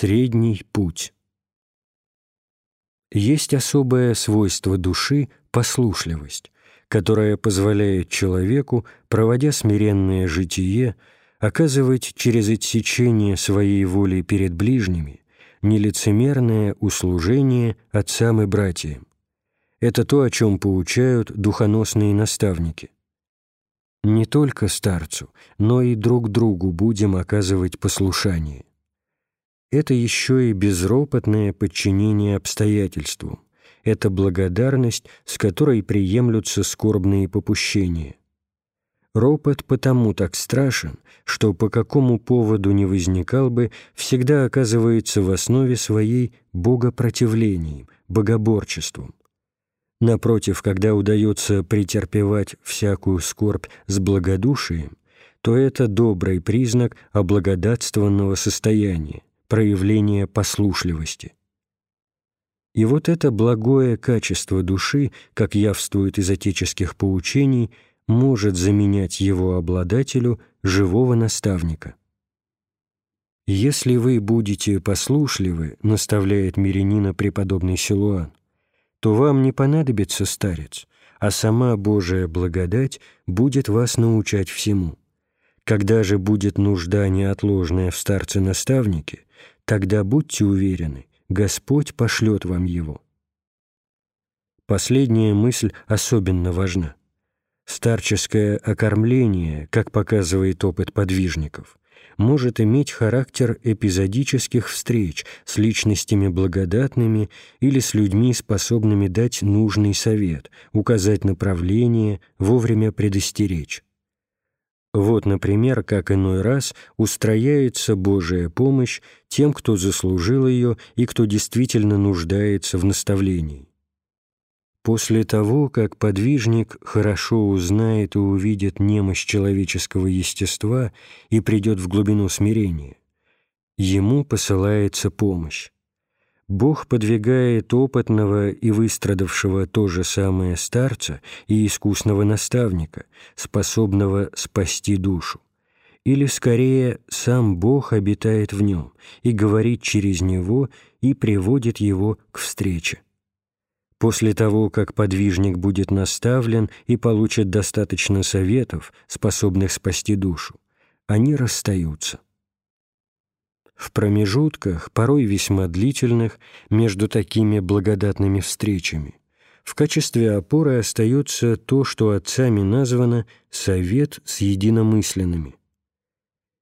Средний путь. Есть особое свойство души – послушливость, которая позволяет человеку, проводя смиренное житие, оказывать через отсечение своей воли перед ближними нелицемерное услужение отцам и братьям. Это то, о чем поучают духоносные наставники. Не только старцу, но и друг другу будем оказывать послушание это еще и безропотное подчинение обстоятельствам, это благодарность, с которой приемлются скорбные попущения. Ропот потому так страшен, что по какому поводу не возникал бы, всегда оказывается в основе своей богопротивлением, богоборчеством. Напротив, когда удается претерпевать всякую скорбь с благодушием, то это добрый признак облагодатствованного состояния проявление послушливости. И вот это благое качество души, как явствует из отеческих поучений, может заменять его обладателю живого наставника. «Если вы будете послушливы», — наставляет мирянина преподобный Силуан, «то вам не понадобится старец, а сама Божия благодать будет вас научать всему. Когда же будет нужда неотложная в старце-наставнике, тогда будьте уверены, Господь пошлет вам его. Последняя мысль особенно важна. Старческое окормление, как показывает опыт подвижников, может иметь характер эпизодических встреч с личностями благодатными или с людьми, способными дать нужный совет, указать направление, вовремя предостеречь. Вот, например, как иной раз устрояется Божия помощь тем, кто заслужил ее и кто действительно нуждается в наставлении. После того, как подвижник хорошо узнает и увидит немощь человеческого естества и придет в глубину смирения, ему посылается помощь. Бог подвигает опытного и выстрадавшего то же самое старца и искусного наставника, способного спасти душу. Или, скорее, сам Бог обитает в нем и говорит через него и приводит его к встрече. После того, как подвижник будет наставлен и получит достаточно советов, способных спасти душу, они расстаются. В промежутках, порой весьма длительных, между такими благодатными встречами, в качестве опоры остается то, что отцами названо «совет с единомысленными».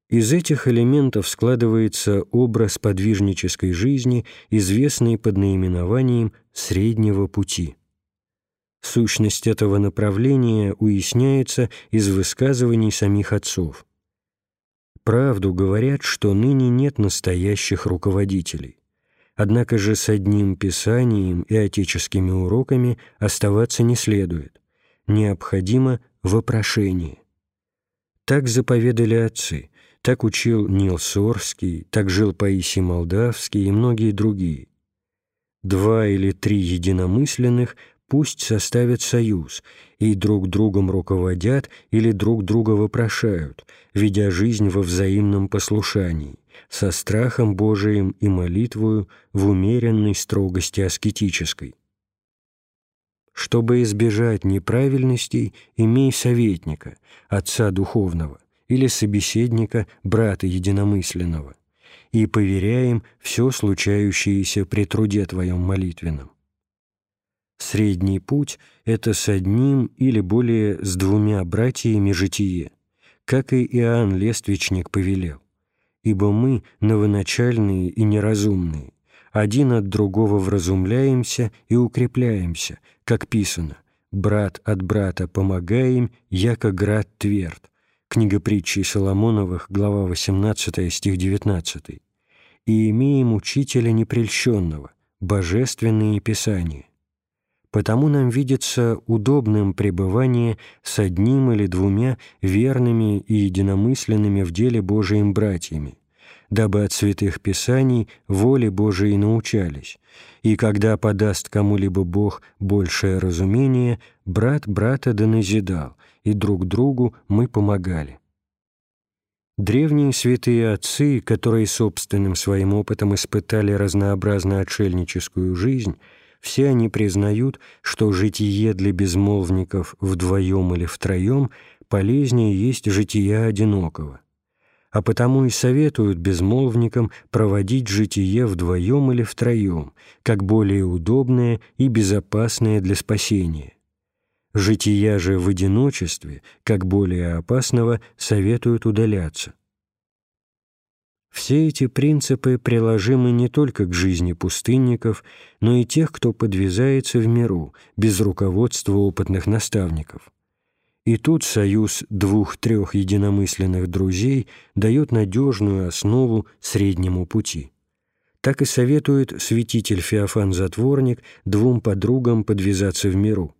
Из этих элементов складывается образ подвижнической жизни, известный под наименованием «среднего пути». Сущность этого направления уясняется из высказываний самих отцов правду говорят, что ныне нет настоящих руководителей. Однако же с одним писанием и отеческими уроками оставаться не следует. Необходимо вопрошение. Так заповедали отцы, так учил Нил Сорский, так жил Паисий Молдавский и многие другие. Два или три единомысленных пусть составят союз и друг другом руководят или друг друга вопрошают, ведя жизнь во взаимном послушании, со страхом Божиим и молитвою в умеренной строгости аскетической. Чтобы избежать неправильностей, имей советника, отца духовного, или собеседника, брата единомысленного, и поверяем все случающееся при труде твоем молитвенном. Средний путь — это с одним или более с двумя братьями житие, как и Иоанн Лествичник повелел. Ибо мы, новоначальные и неразумные, один от другого вразумляемся и укрепляемся, как писано, «Брат от брата помогаем, яко град тверд». Книга притчи Соломоновых, глава 18, стих 19. «И имеем учителя непрельщенного, божественные писания, Потому нам видится удобным пребывание с одним или двумя верными и единомысленными в деле Божиим братьями, дабы от святых Писаний воли Божией научались, и когда подаст кому-либо Бог большее разумение, брат брата да и друг другу мы помогали. Древние святые отцы, которые собственным своим опытом испытали разнообразно отшельническую жизнь, все они признают, что житие для безмолвников вдвоем или втроем полезнее есть жития одинокого. А потому и советуют безмолвникам проводить житие вдвоем или втроем, как более удобное и безопасное для спасения. Жития же в одиночестве, как более опасного, советуют удаляться. Все эти принципы приложимы не только к жизни пустынников, но и тех, кто подвязается в миру, без руководства опытных наставников. И тут союз двух-трех единомысленных друзей дает надежную основу среднему пути. Так и советует святитель Феофан Затворник двум подругам подвязаться в миру,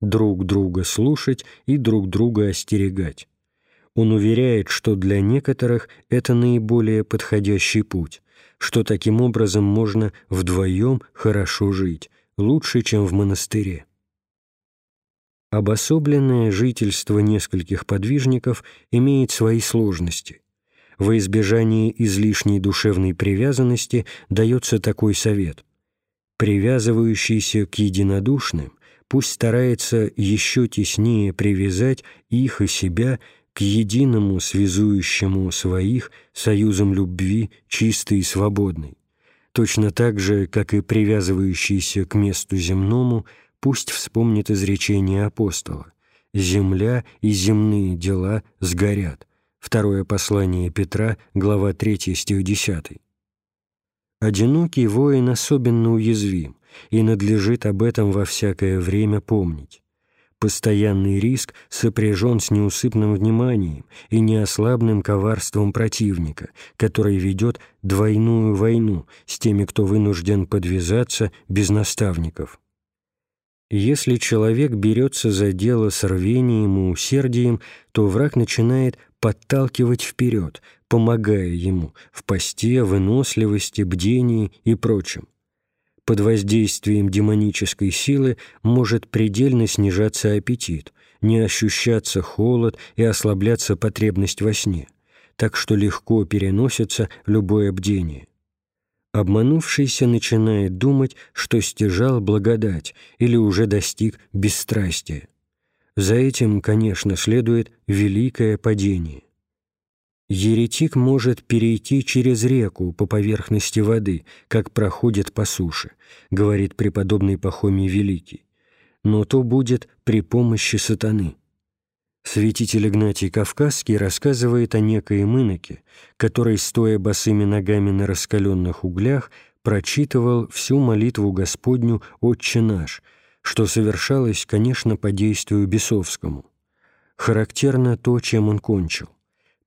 друг друга слушать и друг друга остерегать он уверяет, что для некоторых это наиболее подходящий путь, что таким образом можно вдвоем хорошо жить, лучше, чем в монастыре. Обособленное жительство нескольких подвижников имеет свои сложности. Во избежание излишней душевной привязанности дается такой совет. Привязывающийся к единодушным пусть старается еще теснее привязать их и себя к единому связующему своих союзом любви чистой и свободной, точно так же, как и привязывающийся к месту земному, пусть вспомнит изречение апостола «Земля и земные дела сгорят». Второе послание Петра, глава 3, стих 10. Одинокий воин особенно уязвим, и надлежит об этом во всякое время помнить. Постоянный риск сопряжен с неусыпным вниманием и неослабным коварством противника, который ведет двойную войну с теми, кто вынужден подвязаться без наставников. Если человек берется за дело с рвением и усердием, то враг начинает подталкивать вперед, помогая ему в посте, выносливости, бдении и прочем под воздействием демонической силы может предельно снижаться аппетит, не ощущаться холод и ослабляться потребность во сне, так что легко переносится любое бдение. Обманувшийся начинает думать, что стяжал благодать или уже достиг бесстрастия. За этим, конечно, следует великое падение. Еретик может перейти через реку по поверхности воды, как проходит по суше, говорит преподобный Пахомий Великий, но то будет при помощи сатаны. Святитель Игнатий Кавказский рассказывает о некоем иноке, который, стоя босыми ногами на раскаленных углях, прочитывал всю молитву Господню «Отче наш», что совершалось, конечно, по действию бесовскому. Характерно то, чем он кончил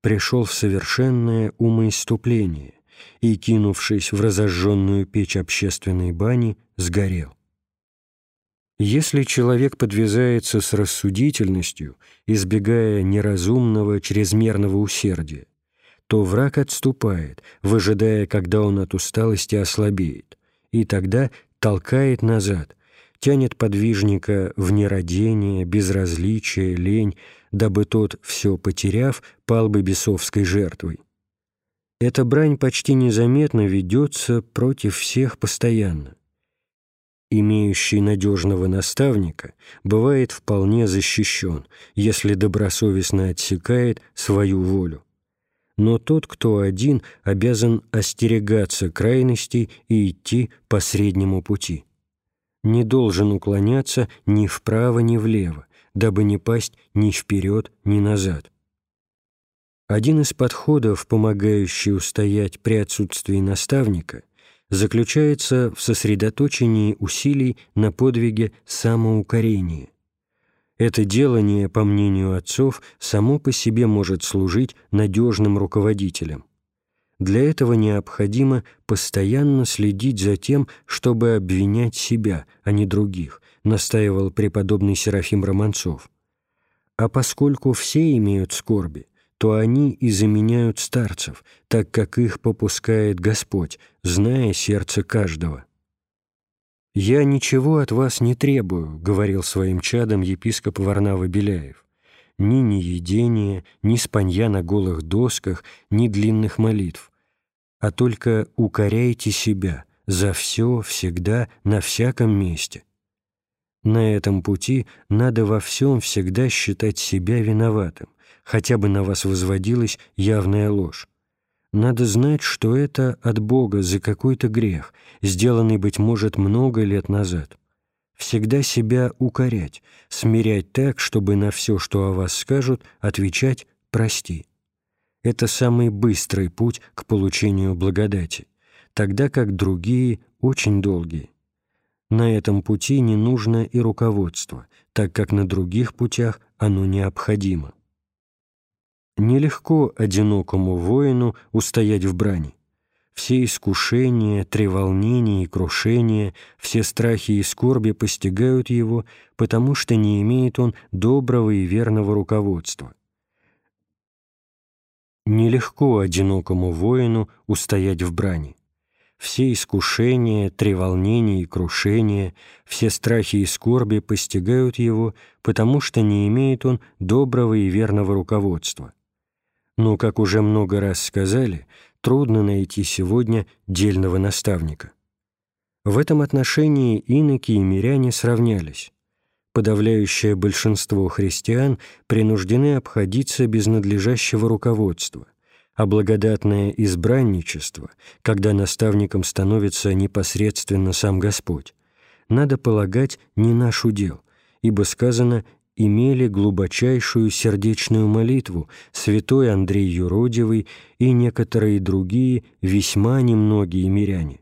пришел в совершенное умоиступление и, кинувшись в разожженную печь общественной бани, сгорел. Если человек подвязается с рассудительностью, избегая неразумного чрезмерного усердия, то враг отступает, выжидая, когда он от усталости ослабеет, и тогда толкает назад, тянет подвижника в нерадение, безразличие, лень, дабы тот, все потеряв, пал бы бесовской жертвой. Эта брань почти незаметно ведется против всех постоянно. Имеющий надежного наставника бывает вполне защищен, если добросовестно отсекает свою волю. Но тот, кто один, обязан остерегаться крайностей и идти по среднему пути. Не должен уклоняться ни вправо, ни влево, дабы не пасть ни вперед, ни назад. Один из подходов, помогающий устоять при отсутствии наставника, заключается в сосредоточении усилий на подвиге самоукорения. Это делание, по мнению отцов, само по себе может служить надежным руководителем. Для этого необходимо постоянно следить за тем, чтобы обвинять себя, а не других, настаивал преподобный Серафим Романцов. А поскольку все имеют скорби, то они и заменяют старцев, так как их попускает Господь, зная сердце каждого. «Я ничего от вас не требую», — говорил своим чадам епископ Варнава Беляев. ни неедения, ни спанья на голых досках, ни длинных молитв, а только укоряйте себя за все, всегда, на всяком месте. На этом пути надо во всем всегда считать себя виноватым, хотя бы на вас возводилась явная ложь. Надо знать, что это от Бога за какой-то грех, сделанный, быть может, много лет назад. Всегда себя укорять, смирять так, чтобы на все, что о вас скажут, отвечать «прости». Это самый быстрый путь к получению благодати, тогда как другие очень долгие. На этом пути не нужно и руководство, так как на других путях оно необходимо. Нелегко одинокому воину устоять в брани. Все искушения, треволнения и крушения, все страхи и скорби постигают его, потому что не имеет он доброго и верного руководства. Нелегко одинокому воину устоять в брани все искушения, треволнения и крушения, все страхи и скорби постигают его, потому что не имеет он доброго и верного руководства. Но, как уже много раз сказали, трудно найти сегодня дельного наставника. В этом отношении иноки и миряне сравнялись. Подавляющее большинство христиан принуждены обходиться без надлежащего руководства, а благодатное избранничество, когда наставником становится непосредственно сам Господь, надо полагать не наш удел, ибо сказано «имели глубочайшую сердечную молитву святой Андрей Юродивый и некоторые другие весьма немногие миряне».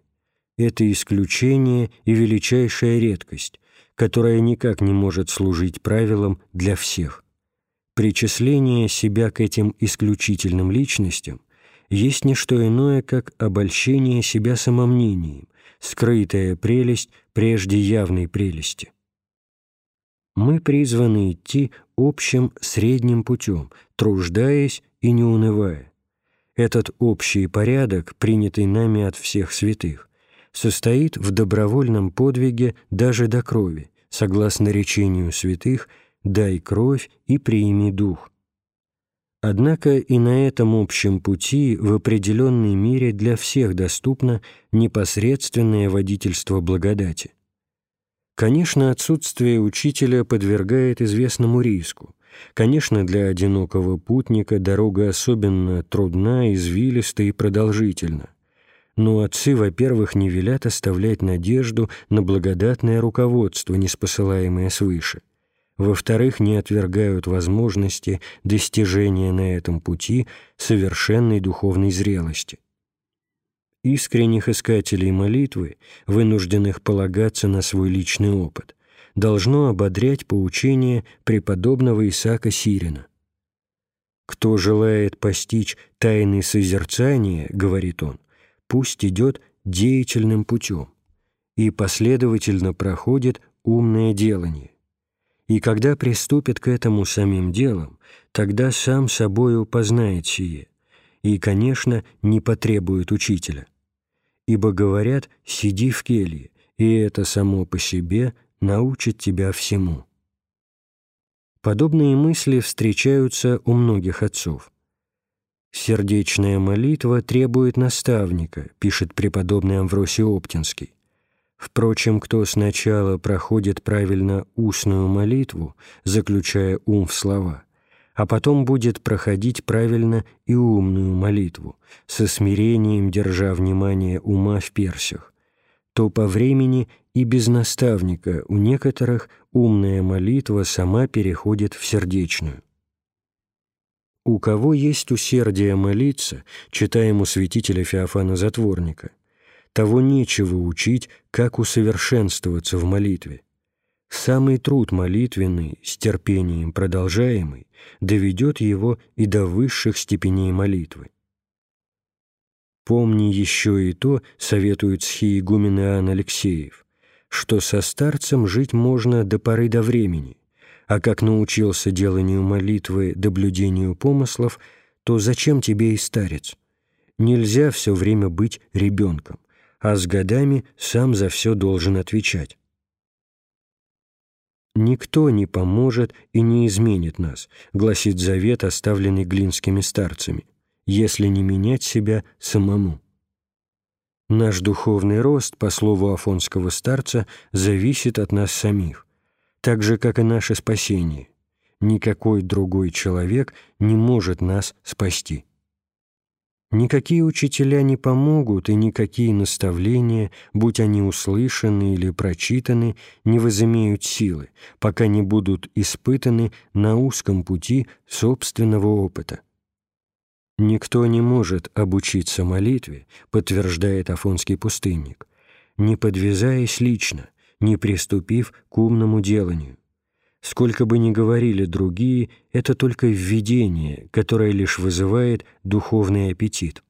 Это исключение и величайшая редкость, которая никак не может служить правилом для всех. Причисление себя к этим исключительным личностям есть не что иное, как обольщение себя самомнением, скрытая прелесть прежде явной прелести. Мы призваны идти общим средним путем, труждаясь и не унывая. Этот общий порядок, принятый нами от всех святых, состоит в добровольном подвиге даже до крови, согласно речению святых – дай кровь и прими дух. Однако и на этом общем пути в определенной мере для всех доступно непосредственное водительство благодати. Конечно, отсутствие учителя подвергает известному риску. Конечно, для одинокого путника дорога особенно трудна, извилиста и продолжительна. Но отцы, во-первых, не велят оставлять надежду на благодатное руководство, неспосылаемое свыше – во-вторых, не отвергают возможности достижения на этом пути совершенной духовной зрелости. Искренних искателей молитвы, вынужденных полагаться на свой личный опыт, должно ободрять поучение преподобного Исаака Сирина. «Кто желает постичь тайны созерцания, — говорит он, — пусть идет деятельным путем и последовательно проходит умное делание, и когда приступит к этому самим делом, тогда сам собою познает сие, и, конечно, не потребует учителя. Ибо говорят «сиди в келье», и это само по себе научит тебя всему. Подобные мысли встречаются у многих отцов. «Сердечная молитва требует наставника», пишет преподобный Амвросий Оптинский. Впрочем, кто сначала проходит правильно устную молитву, заключая ум в слова, а потом будет проходить правильно и умную молитву, со смирением держа внимание ума в персях, то по времени и без наставника у некоторых умная молитва сама переходит в сердечную. У кого есть усердие молиться, читаем у святителя Феофана Затворника – того нечего учить, как усовершенствоваться в молитве. Самый труд молитвенный, с терпением продолжаемый, доведет его и до высших степеней молитвы. Помни еще и то, советует схиегумен Иоанн Алексеев, что со старцем жить можно до поры до времени, а как научился деланию молитвы, доблюдению помыслов, то зачем тебе и старец? Нельзя все время быть ребенком а с годами сам за все должен отвечать. «Никто не поможет и не изменит нас», гласит завет, оставленный глинскими старцами, если не менять себя самому. Наш духовный рост, по слову афонского старца, зависит от нас самих, так же, как и наше спасение. Никакой другой человек не может нас спасти. Никакие учителя не помогут, и никакие наставления, будь они услышаны или прочитаны, не возымеют силы, пока не будут испытаны на узком пути собственного опыта. «Никто не может обучиться молитве», подтверждает афонский пустынник, не подвязаясь лично, не приступив к умному деланию. Сколько бы ни говорили другие, это только введение, которое лишь вызывает духовный аппетит.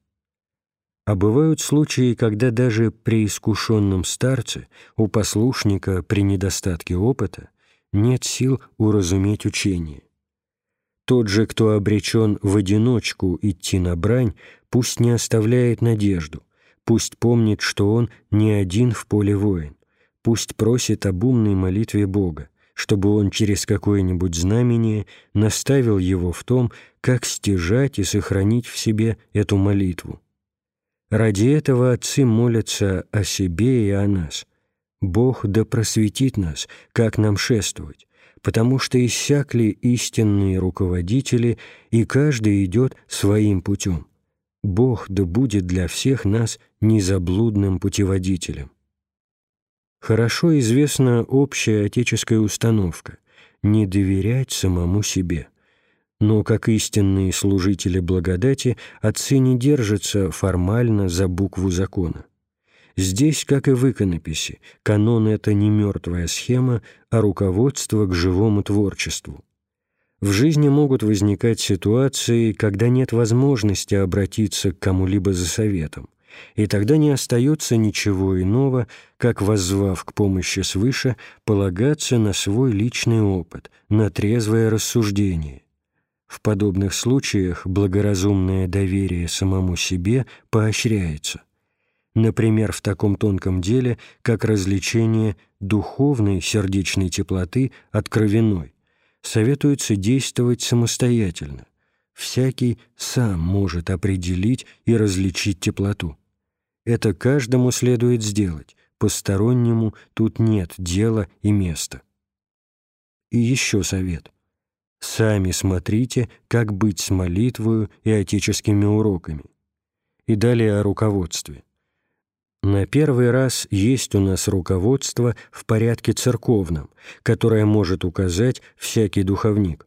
А бывают случаи, когда даже при искушенном старце, у послушника при недостатке опыта, нет сил уразуметь учение. Тот же, кто обречен в одиночку идти на брань, пусть не оставляет надежду, пусть помнит, что он не один в поле воин, пусть просит об умной молитве Бога, чтобы он через какое-нибудь знамение наставил его в том, как стяжать и сохранить в себе эту молитву. Ради этого отцы молятся о себе и о нас. Бог да просветит нас, как нам шествовать, потому что иссякли истинные руководители, и каждый идет своим путем. Бог да будет для всех нас незаблудным путеводителем. Хорошо известна общая отеческая установка – не доверять самому себе. Но, как истинные служители благодати, отцы не держатся формально за букву закона. Здесь, как и в иконописи, канон – это не мертвая схема, а руководство к живому творчеству. В жизни могут возникать ситуации, когда нет возможности обратиться к кому-либо за советом и тогда не остается ничего иного, как, воззвав к помощи свыше, полагаться на свой личный опыт, на трезвое рассуждение. В подобных случаях благоразумное доверие самому себе поощряется. Например, в таком тонком деле, как развлечение духовной сердечной теплоты от кровяной, советуется действовать самостоятельно. Всякий сам может определить и различить теплоту. Это каждому следует сделать, постороннему тут нет дела и места. И еще совет. Сами смотрите, как быть с молитвою и отеческими уроками. И далее о руководстве. На первый раз есть у нас руководство в порядке церковном, которое может указать всякий духовник.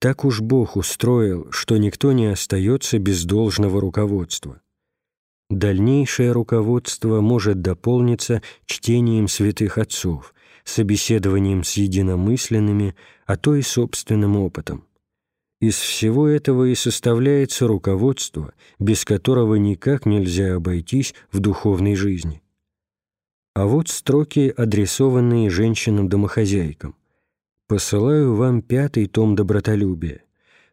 Так уж Бог устроил, что никто не остается без должного руководства. Дальнейшее руководство может дополниться чтением святых отцов, собеседованием с единомысленными, а то и собственным опытом. Из всего этого и составляется руководство, без которого никак нельзя обойтись в духовной жизни. А вот строки, адресованные женщинам-домохозяйкам. «Посылаю вам пятый том добротолюбия.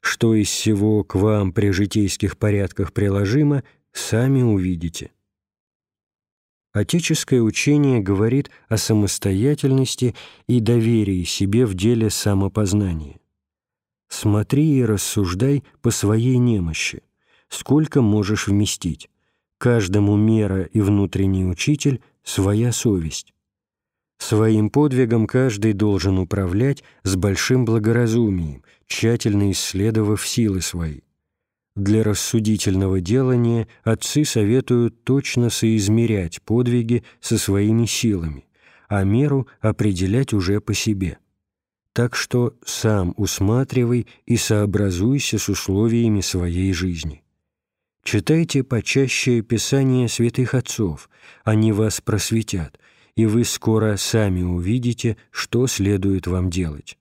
Что из всего к вам при житейских порядках приложимо, Сами увидите. Отеческое учение говорит о самостоятельности и доверии себе в деле самопознания. Смотри и рассуждай по своей немощи, сколько можешь вместить. Каждому мера и внутренний учитель – своя совесть. Своим подвигом каждый должен управлять с большим благоразумием, тщательно исследовав силы свои. Для рассудительного делания отцы советуют точно соизмерять подвиги со своими силами, а меру определять уже по себе. Так что сам усматривай и сообразуйся с условиями своей жизни. Читайте почаще Писания святых отцов, они вас просветят, и вы скоро сами увидите, что следует вам делать.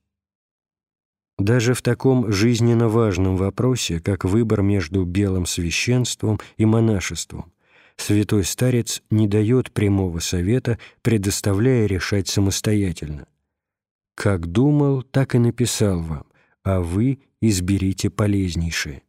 Даже в таком жизненно важном вопросе, как выбор между белым священством и монашеством, святой старец не дает прямого совета, предоставляя решать самостоятельно. «Как думал, так и написал вам, а вы изберите полезнейшее».